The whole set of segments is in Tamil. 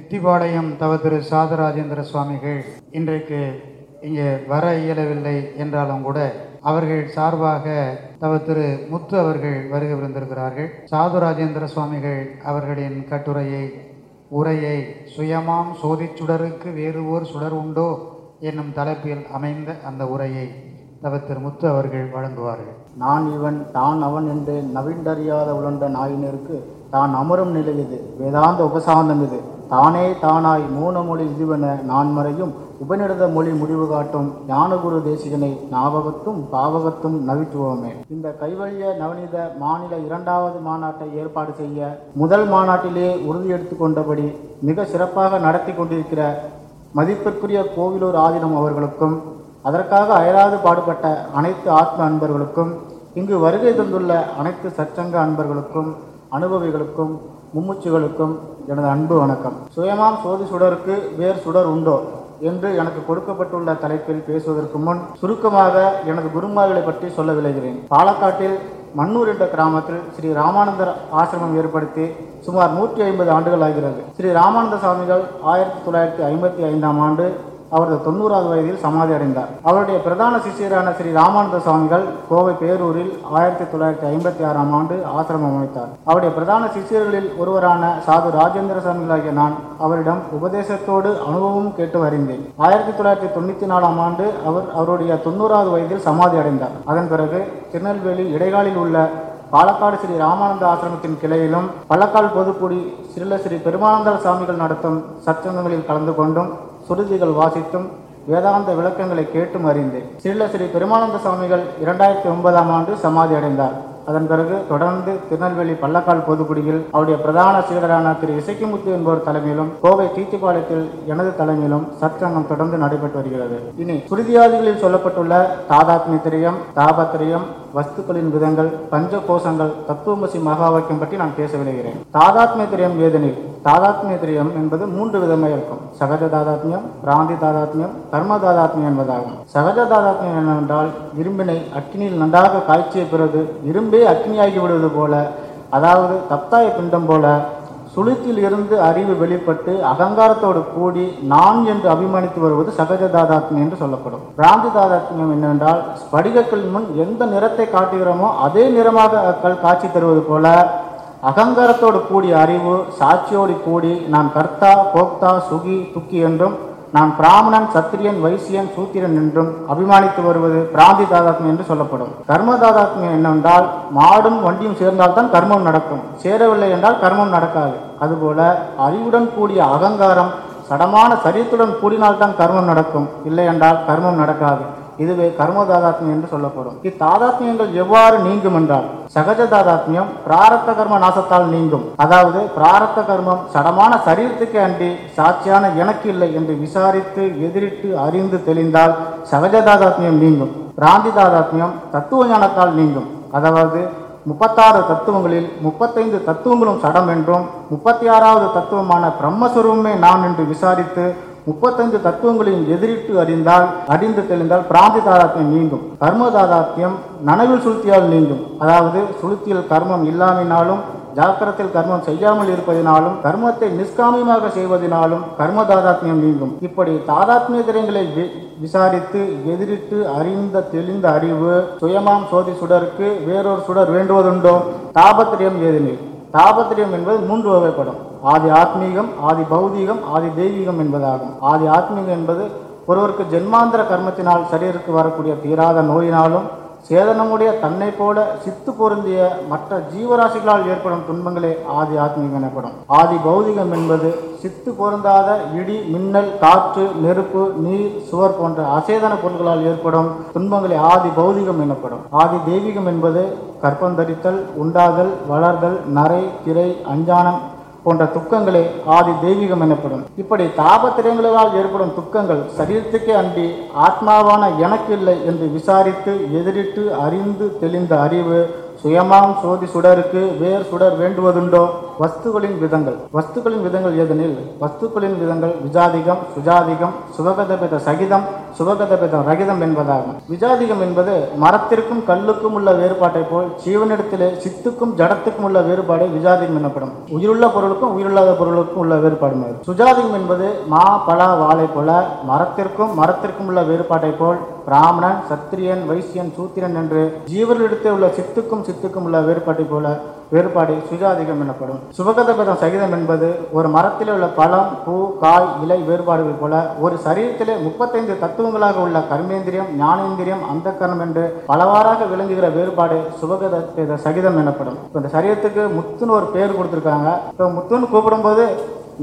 தித்திபாளையம் தவ திரு சாதராஜேந்திர சுவாமிகள் இன்றைக்கு இங்கே வர இயலவில்லை என்றாலும் கூட அவர்கள் சார்பாக தவ திரு முத்து அவர்கள் வருகை விருந்திருக்கிறார்கள் சாதுராஜேந்திர சுவாமிகள் அவர்களின் கட்டுரையை உரையை சுயமாம் சோதிச் சுடருக்கு வேறு ஓர் சுடர் உண்டோ என்னும் தலைப்பில் அமைந்த அந்த உரையை தவ திரு முத்து அவர்கள் வழங்குவார்கள். நான் இவன் தான் அவன் என்று நவிண்டறியாத உழந்த நாயினருக்கு தான் அமரும் நிலை இது. வேதாந்த உபசாந்தம் இது. தானே தானாய் மூனமொழி இதுவென நான் மறையும் உபநிடத மொழி முடிவு காட்டும் ஞானகுரு தேசிகனை ஞாபகத்தும் பாவகத்தும் நவித்துவோமே. இந்த கைவழிய நவநீத மாநில இரண்டாவது மாநாட்டை ஏற்பாடு செய்ய முதல் மாநாட்டிலே உறுதியெடுத்து கொண்டபடி மிக சிறப்பாக நடத்தி கொண்டிருக்கிற மதிப்பிற்குரிய கோவிலூர் ஆதினம் அவர்களுக்கும் அதற்காக அயராது பாடுபட்ட அனைத்து ஆத்ம அன்பர்களுக்கும் இங்கு வருகை தந்துள்ள அனைத்து சச்சங்க அன்பர்களுக்கும் அனுபவிகளுக்கும் மும்முச்சுகளுக்கும் எனது அன்பு வணக்கம். சுயமாம் சோதி சுடருக்கு வேர் சுடர் உண்டோ என்று எனக்கு கொடுக்கப்பட்டுள்ள தலைப்பில் பேசுவதற்கு முன் சுருக்கமாக எனது குருமார்களை பற்றி சொல்ல விளைகிறேன் பாலக்காட்டில் மன்னூர் என்ற கிராமத்தில் ஸ்ரீ ராமானந்தர் ஆசிரமம் ஏற்படுத்தி சுமார் நூற்றி ஐம்பது ஆண்டுகள் ஆகிறது. ஸ்ரீ ராமானந்த சுவாமிகள் ஆயிரத்தி தொள்ளாயிரத்தி ஐம்பத்தி ஐந்தாம் ஆண்டு அவரது தொண்ணூறாவது வயதில் சமாதி அடைந்தார். அவருடைய பிரதான சிஷியரான ஸ்ரீ ராமானந்த சுவாமிகள் கோவை பேரூரில் ஆயிரத்தி தொள்ளாயிரத்தி ஐம்பத்தி ஆறாம் ஆண்டு ஆசிரமம் அமைத்தார். அவருடைய பிரதான சிஷியர்களில் ஒருவரான சாது ராஜேந்திர சுவாமிகளாகிய நான் அவரிடம் உபதேசத்தோடு அனுபவமும் கேட்டு அறிந்தேன். ஆயிரத்தி தொள்ளாயிரத்தி தொண்ணூற்றி நாலாம் ஆண்டு அவர் அவருடைய தொண்ணூறாவது வயதில் சமாதி அடைந்தார். அதன் பிறகு திருநெல்வேலி இடைகாலில் உள்ள பாலக்காடு ஸ்ரீ ராமானந்த ஆசிரமத்தின் கிளையிலும் பள்ளக்கால் பொதுக்குடி ஸ்ரீல ஸ்ரீ பெருமானந்தர் சாமிகள் நடத்தும் சத்சங்கங்களில் கலந்து கொண்டும் சுருதிகள் வாசித்தும் வேதாந்த விளக்கங்களை கேட்டும் அறிந்தேன். ஸ்ரீல ஸ்ரீ பெருமானந்த சுவாமிகள் இரண்டாயிரத்தி ஒன்பதாம் ஆண்டு சமாதி அடைந்தார். அதன் பிறகு தொடர்ந்து திருநெல்வேலி பள்ளக்கால் பொதுக்குடியில் அவருடைய பிரதான சீடரான திரு இசைக்குமுத்து என்பவர் தலைமையிலும் கோவை தீத்திப்பாளையத்தில் எனது தலைமையிலும் சத்சங்கம் தொடர்ந்து நடைபெற்று வருகிறது. இனி சுருதியாதிகளில் சொல்லப்பட்டுள்ள தாதாத்மியத்திரியம் தாபத்திரியம் வஸ்துக்களின் விதங்கள் பஞ்ச கோஷங்கள் தத்துவமசி மகாவாக்கியம் பற்றி நான் பேச விளைகிறேன் தாதாத்மியத்திரியம் ஏதெனில்? தாதாத்மியத்திரியம் என்பது மூன்று விதமாக இருக்கும். சகஜ தாதாத்மியம் பிராந்தி தாதாத்மியம் கர்ம தாதாத்மியம் என்பதாகும். சகஜ தாதாத்மியம் என்னவென்றால் இரும்பினை அக்னியில் நன்றாக காய்ச்சிய பிறகு இரும்பே அக்னியாகி விடுவது போல அதாவது தப்தாய பிண்டம் போல சுளுத்தில் இருந்து அறிவு வெளிப்பட்டு அகங்காரத்தோடு கூடி நான் என்று அபிமானித்து வருவது சகஜ தாதாத்மியம் என்று சொல்லப்படும். பிராந்தி தாதாத்மியம் என்னவென்றால் ஸ்படிகக்கள் முன் எந்த நிறத்தை காட்டுகிறோமோ அதே நிறமாக அக்கள் காட்சி தருவது போல அகங்காரத்தோடு கூடிய அறிவு சாட்சியோடு கூடி நான் கர்த்தா போக்தா சுகி துக்கி என்றும் நான் பிராமணன் சத்திரியன் வைசியன் சூத்திரன் என்றும் அபிமானித்து வருவது பிராந்தி தாதாத்மியம் என்று சொல்லப்படும். கர்ம தாதாத்மியம் என்னவென்றால் மாடும் வண்டியும் சேர்ந்தால்தான் கர்மம் நடக்கும். சேரவில்லை என்றால் கர்மம் நடக்காது. அதுபோல அறிவுடன் கூடிய அகங்காரம் சடமான சரீரத்துடன் கூடினால்தான் கர்மம் நடக்கும். இல்லை என்றால் கர்மம் நடக்காது. இதுவே கர்ம தாதாத்மியம் என்று சொல்லப்படும். இத்தாதாத்மியங்கள் எவ்வாறு நீங்கும் என்றால் சகஜ தாதாத்மியம் பிராரத்த கர்ம நாசத்தால் நீங்கும். அதாவது பிராரத்த கர்மம் சடமான சரீரத்துக்கு அன்றி சாட்சியான எனக்கு இல்லை என்று விசாரித்து எதிரிட்டு அறிந்து தெளிந்தால் சகஜ தாதாத்மியம் நீங்கும். பிராந்தி தாதாத்மியம் தத்துவ ஞானத்தால் நீங்கும். அதாவது முப்பத்தாறு தத்துவங்களில் முப்பத்தைந்து தத்துவங்களும் சடம் என்றும் முப்பத்தி ஆறாவது தத்துவமான பிரம்மஸ்வரூபமே நான் என்று விசாரித்து முப்பத்தைந்து தத்துவங்களையும் எதிரிட்டு அறிந்தால் அறிந்து தெளிந்தால் பிராந்தி தாதாத்தியம் நீங்கும். கர்ம தாதாத்தியம் நனவில் சுளுத்தியால் நீங்கும். அதாவது சுளுத்தியில் கர்மம் இல்லாமினாலும் ஜாக்கிரத்தில் கர்மம் செய்யாமல் இருப்பதினாலும் கர்மத்தை நிஷ்காமியமாக செய்வதனாலும் கர்ம தாதாத்மியம் நீங்கும். இப்படி தாதாத்மிய திறங்களை வி- விசாரித்து எதிரிட்டு அறிந்த தெளிந்த அறிவு சுயமாம் சோதி சுடருக்கு வேறொரு சுடர் வேண்டுவதுண்டோ? தாபத்திரியம் ஏதெனில் தாபத்திரியம் என்பது மூன்று வகைப்படும். ஆதி ஆத்மீகம் ஆதி பௌதீகம் ஆதி தெய்வீகம் என்பதாகும். ஆதி ஆத்மீகம் என்பது ஒருவருக்கு ஜென்மாந்திர கர்மத்தினால் சரீருக்கு வரக்கூடிய தீராத நோயினாலும் சேதனமுடைய தன்னை போல சித்து பொருந்திய மற்ற ஜீவராசிகளால் ஏற்படும் துன்பங்களே ஆதி ஆத்மீகம் எனப்படும். ஆதி பௌதிகம் என்பது சித்து பொருந்தாத இடி மின்னல் காற்று நெருப்பு நீர் சுவர் போன்ற அசேதன பொருட்களால் ஏற்படும் துன்பங்களே ஆதி பௌதிகம் எனப்படும். ஆதி தெய்வீகம் என்பது கற்பந்தரித்தல் உண்டாதல் வளர்தல் நரை திரை அஞ்சானம் போன்ற துக்கங்களே ஆதி தெய்வீகம் எனப்படும். இப்படி தாபத்திரங்களால் ஏற்படும் துக்கங்கள் சரீரத்துக்கே அன்றி ஆத்மாவான எனக்கு இல்லை என்று விசாரித்து எதிரிட்டு அறிந்து தெளிந்த அறிவு சுயமாம் சோதி சுடருக்கு வேர் சுடர் வேண்டுவதுண்டோ? வஸ்துகளின் விதங்கள். வஸ்துக்களின் விதங்கள் ஏதெனில் வஸ்துக்களின் விதங்கள் விஜாதிகம் சுஜாதிகம் சுபகதபேத சகிதம் சுபகதபேத ரகிதம் என்பதாகும். விஜாதிகம் என்பது மரத்திற்கும் கல்லுக்கும் உள்ள வேறுபாட்டை போல் ஜீவனிடத்திலே சித்துக்கும் ஜடத்துக்கும் உள்ள வேறுபாடு விஜாதிகம் எனப்படும். உயிருள்ள பொருளுக்கும் உயிரில்லாத பொருளுக்கும் உள்ள வேறுபாடு சுஜாதிகம் என்பது மா பல வாழை போல மரத்திற்கும் மரத்திற்கும் உள்ள வேறுபாட்டை போல் பிராமணன் சத்திரியன் வைசியன் சூத்திரன் என்று ஜீவர்களிடத்தில் உள்ள சித்துக்கும் சித்துக்கும் உள்ள வேறுபாட்டை போல வேறுபாடு சுஜாதிகம் எனப்படும். சுபகதபதம் சகிதம் என்பது ஒரு மரத்தில் உள்ள பழம் பூ காய் இலை வேறுபாடுகள் போல ஒரு சரீரத்திலே முப்பத்தைந்து தத்துவங்களாக உள்ள கர்மேந்திரியம் ஞானேந்திரியம் அந்த கரணம் என்று பலவாறாக விளங்குகிற வேறுபாடு சுபகத சகிதம் எனப்படும். இப்போ இந்த சரீரத்துக்கு முத்துன்னு ஒரு பேர் கொடுத்துருக்காங்க. இப்போ முத்துன்னு கூப்பிடும்போது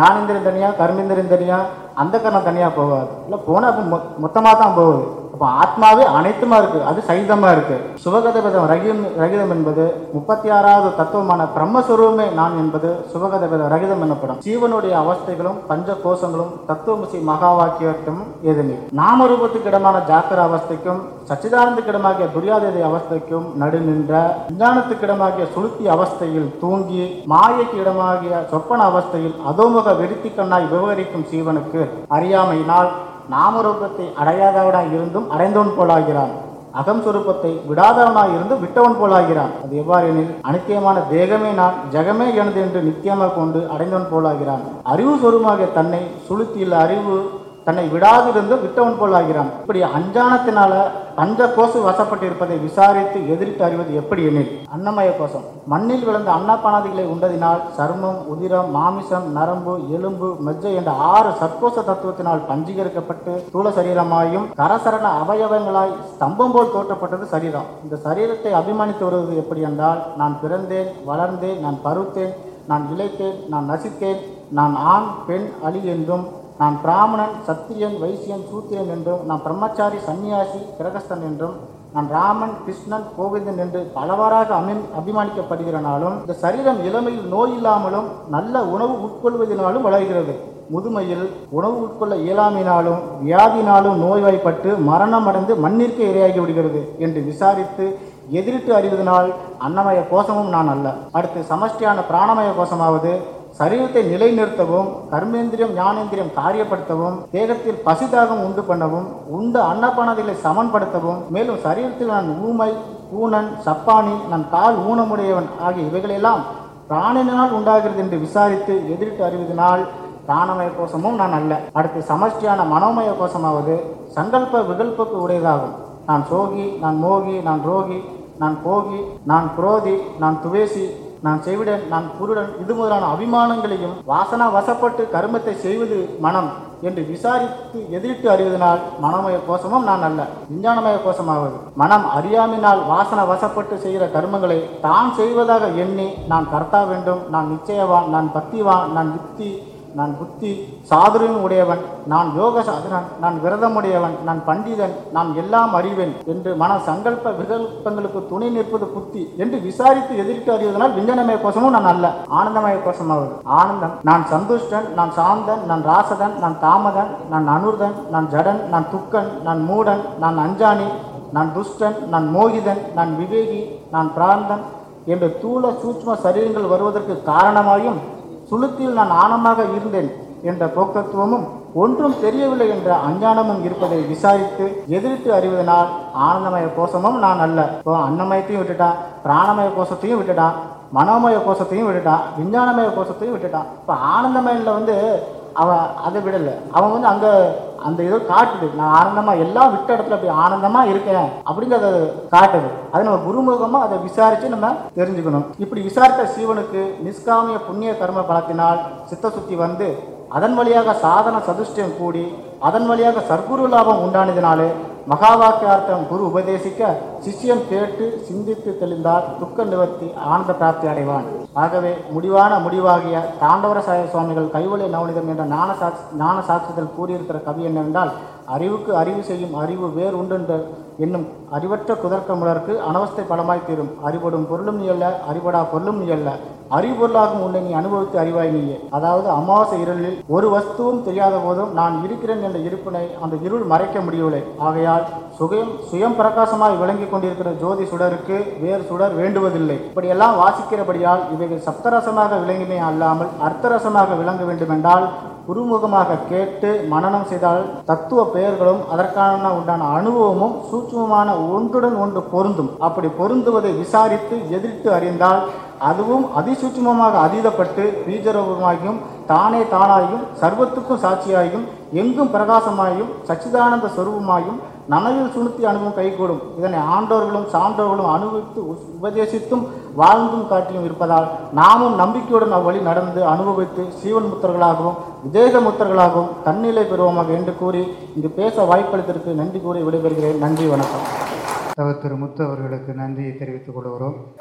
ஞானேந்திரியம் தனியாக கர்மேந்திரியம் தனியாக அந்த கரணம் தனியாக போகாது இல்லை போனால் அப்போ மொ மொத்தமாக தான் போகுது. அப்போ ஆத்மாவே அனைத்துமா இருக்கு. அது சைதமா இருக்கு. சுபகதபதம் ரகிதம் ரகிதம் என்பது முப்பத்தி ஆறாவது தத்துவமான பிரம்மஸ்வரூபமே நான் என்பது சுபகதபத ரகிதம் எனப்படும். ஜீவனுடைய அவஸ்தைகளும் பஞ்ச கோஷங்களும் தத்துவமுசி மகா வாக்கியத்தும் ஏதெனில் நாமரூபத்துக்கு இடமான ஜாக்கிர அவஸ்தைக்கும் சச்சிதானந்துக்கு இடமாகிய துரியாதேதி அவஸ்தைக்கும் நடு நின்ற விஞ்ஞானத்துக்கு இடமாகிய சுளுத்தி அவஸ்தையில் தூங்கி மாயைக்கு இடமாகிய சொப்பன அவஸ்தையில் அதோமுக வெறுத்தி கண்ணாய் விவகரிக்கும் சீவனுக்கு அறியாமையினால் நாமரூபத்தை அடையாதவனாய் இருந்தும் அடைந்தவன் போலாகிறான். அகம் சுரூபத்தை விடாதவனாய் இருந்து விட்டவன் போலாகிறான். அது எவ்வாறு எனில் அனித்தியமான தேகமே நான் ஜெகமே எனது என்று நித்தியமாக கொண்டு அடைந்தவன் போலாகிறான். அறிவு சொருமாக தன்னை சுளுத்தியுள்ள அறிவு தன்னை விடாதிருந்து விட்டவன் போலாகிறான் இப்படி அஞ்சானத்தினால பஞ்ச கோசு வசப்பட்டிருப்பதை விசாரித்து எதிரிட்டு அறிவது எப்படி எனில்? அன்னமய கோஷம் மண்ணில் விழுந்த அன்னப்பானாதிகளை உண்டதினால் சர்மம் உதிரம் மாமிசம் நரம்பு எலும்பு மெஜ்ஜை என்ற ஆறு சர்க்கோச தத்துவத்தினால் பஞ்சீகரிக்கப்பட்டு தூள சரீரமாயும் கரசரண அவயவங்களாய் ஸ்தம்பம் போல் தோற்றப்பட்டது சரீரம். இந்த சரீரத்தை அபிமானித்து வருவது எப்படி என்றால் நான் பிறந்தேன் வளர்ந்தேன் நான் பருத்தேன் நான் இழைத்தேன் நான் நசித்தேன் நான் ஆண் பெண் அலி என்றும் நான் பிராமணன் சத்திரியன் வைசியன் சூத்திரன் என்றும் நான் பிரம்மச்சாரி சன்னியாசி கிரகஸ்தன் என்றும் நான் ராமன் கிருஷ்ணன் கோவிந்தன் என்று பலவாறாக அமி அபிமானிக்கப்படுகிறனாலும் இந்த சரீரம் இளமையில் நோய் இல்லாமலும் நல்ல உணவு உட்கொள்வதனாலும் வளர்கிறது. முதுமையில் உணவு உட்கொள்ள இயலாமையினாலும் வியாதினாலும் நோய்வாய்ப்பட்டு மரணம் அடைந்து மண்ணிற்கு இரையாகி விடுகிறது என்று விசாரித்து எதிரிட்டு அறிவதனால் அன்னமய கோஷமும் நான் அல்ல. அடுத்து சமஷ்டியான பிராணமய கோஷமாவது சரீரத்தை நிலைநிறுத்தவும் கர்மேந்திரியம் ஞானேந்திரியம் காரியப்படுத்தவும் தேகத்தில் பசிதாகம் உண்டு பண்ணவும் உண்டு அன்னப்பானதிகளை சமன்படுத்தவும் மேலும் சரீரத்தில் நான் ஊமை ஊனன் சப்பானி நான் கால் ஊனமுடையவன் ஆகிய இவைகளெல்லாம் பிராணினால் உண்டாகிறது என்று விசாரித்து எதிரிட்டு அறிவதனால் பிராணமய கோஷமும் நான் அல்ல. அடுத்து சமஷ்டியான மனோமய கோஷமாவது சங்கல்ப விகல்பக்கு உடையதாகும். நான் சோகி நான் மோகி நான் ரோகி நான் போகி நான் குரோதி நான் துவேசி நான் செவிடன் நான் குருடன் இது முதலான அபிமானங்களையும் வாசனா வசப்பட்டு கருமத்தை செய்வது மனம் என்று விசாரித்து எதிரிட்டு அறிவதனால் மனமய கோஷமும் நான் அல்ல விஞ்ஞானமய கோஷமாவது. மனம் அறியாமினால் வாசனை வசப்பட்டு செய்கிற கர்மங்களை தான் செய்வதாக எண்ணி நான் கர்த்தா வேண்டும் நான் நிச்சயவான் நான் பக்திவான் நான் யுக்தி நான் புத்தி சாதுரியம் உடையவன் நான் யோக சாதனன் நான் விரதமுடையவன் நான் பண்டிதன் நான் எல்லாம் அறிவேன் என்று மன சங்கல்ப விகல்பங்களுக்கு துணை நிற்பது புத்தி என்று விசாரித்து எதிர்த்து அறிவதனால் விஞ்ஞானமய கோஷமும் நான் அல்ல ஆனந்தமய கோஷமாவது. ஆனந்தம் நான் சந்துஷ்டன் நான் சாந்தன் நான் ராசதன் நான் தாமதன் நான் அனுர்தன் நான் ஜடன் நான் துக்கன் நான் மூடன் நான் அஞ்சானி நான் துஷ்டன் நான் மோகிதன் நான் விவேகி நான் பிராந்தன் என்ற தூள சூட்ச்ம சரீரங்கள் வருவதற்கு காரணமாயும் சுளுத்தில் நான் ஆணமாக இருந்தேன் என்ற போக்கத்துவமும் ஒன்றும் தெரியவில்லை என்ற அஞ்ஞானமும் இருப்பதை விசாரித்து எதிர்த்து அறிவதனால் ஆனந்தமய கோஷமும் நான் அல்ல. இப்போ அன்னமயத்தையும் விட்டுட்டான் பிராணமய கோஷத்தையும் விட்டுட்டான் மனோமய கோஷத்தையும் விட்டுட்டான் விஞ்ஞானமய கோஷத்தையும் விட்டுட்டான் இப்போ ஆனந்தமயில வந்து அவன் அதை விடலை. அவன் வந்து அங்கே அந்த இதை காட்டுது. நான் ஆனந்தமாக எல்லாம் விட்ட இடத்துல அப்படி ஆனந்தமாக இருக்கேன் அப்படிங்கிறத காட்டுது. அதை நம்ம குருமுகமாக அதை விசாரித்து நம்ம தெரிஞ்சுக்கணும். இப்படி விசாரித்த சிவனுக்கு நிஷ்காமிய புண்ணிய கர்ம பலத்தினால் சித்த சுத்தி வந்து அதன் வழியாக சாதன சதுஷ்டியம் கூடி அதன் வழியாக சர்க்குரு லாபம் உண்டானதினாலே மகாவாக்கியார்த்தம் குரு உபதேசிக்க சிஷ்யன் கேட்டு சிந்தித்து தெளிந்தால் துக்க நிவர்த்தி ஆனந்த பிராப்தி அடைவான். ஆகவே முடிவான முடிவாகிய தாண்டவரசாய சுவாமிகள் கைவழி நவனிதம் என்ற ஞான சாட்சி ஞான சாட்சியத்தில் கூறியிருக்கிற கவி என்னவென்றால் அறிவுக்கு அறிவு செய்யும் அறிவு வேறு உண்டென்ற என்னும் அறிவற்ற குதர்க்கமுலருக்கு அனவஸ்தை படமாய் தீரும். அறிபடும் பொருளும் நீ அல்ல அறிபடா பொருளும் நீ அல்ல அறிவுபொருளாகும் உன்னை நீ அனுபவித்து அறிவாய் நீயே அதாவது அமாவாசை இருளில் ஒரு வஸ்துவும் தெரியாத போதும் நான் இருக்கிறேன் என்ற இருப்பினை அந்த இருள் மறைக்க முடியவில்லை. ஆகையால் சுகம் சுயம் பிரகாசமாய் விளங்கி கொண்டிருக்கிற ஜோதி சுடருக்கு வேறு சுடர் வேண்டுவதில்லை. இப்படியெல்லாம் வாசிக்கிறபடியால் இவைகள் சப்தரசமாக விளங்கினே அல்லாமல் அர்த்தரசமாக விளங்க வேண்டுமென்றால் குருமுகமாக கேட்டு மனனம் செய்தால் தத்துவ பெயர்களும் அதற்கான உண்டான அனுபவமும் சூட்சுமமான ஒன்றுடன் ஒன்று பொருந்தும். அப்படி பொருந்துவதை விசாரித்து எதிர்த்து அறிந்தால் அதுவும் அதிசூட்சுமமாக அதீதப்பட்டு பீஜரூபமாகியும் தானே தானாயும் சர்வத்துக்கும் சாட்சியாயும் எங்கும் பிரகாசமாயும் சச்சிதானந்த சொருபமாயும் நனவில் சுணுத்தி அனுபவம் கைகூடும். இதனை ஆண்டோர்களும் சான்றோர்களும் அனுபவித்து உபதேசித்தும் வாழ்ந்தும் காட்டியும் இருப்பதால் நாமும் நம்பிக்கையுடன் அவ்வழி நடந்து அனுபவித்து சீவன் முத்தர்களாகவும் விதேக முத்தர்களாகவும் தன்னிலை பெறுவோமாக என்று கூறி இங்கு பேச வாய்ப்பளித்ததற்கு நன்றி கூறி விடைபெறுகிறேன். நன்றி வணக்கம். தவ திரு முத்து அவர்களுக்கு நன்றியை தெரிவித்துக் கொள்கிறோம்.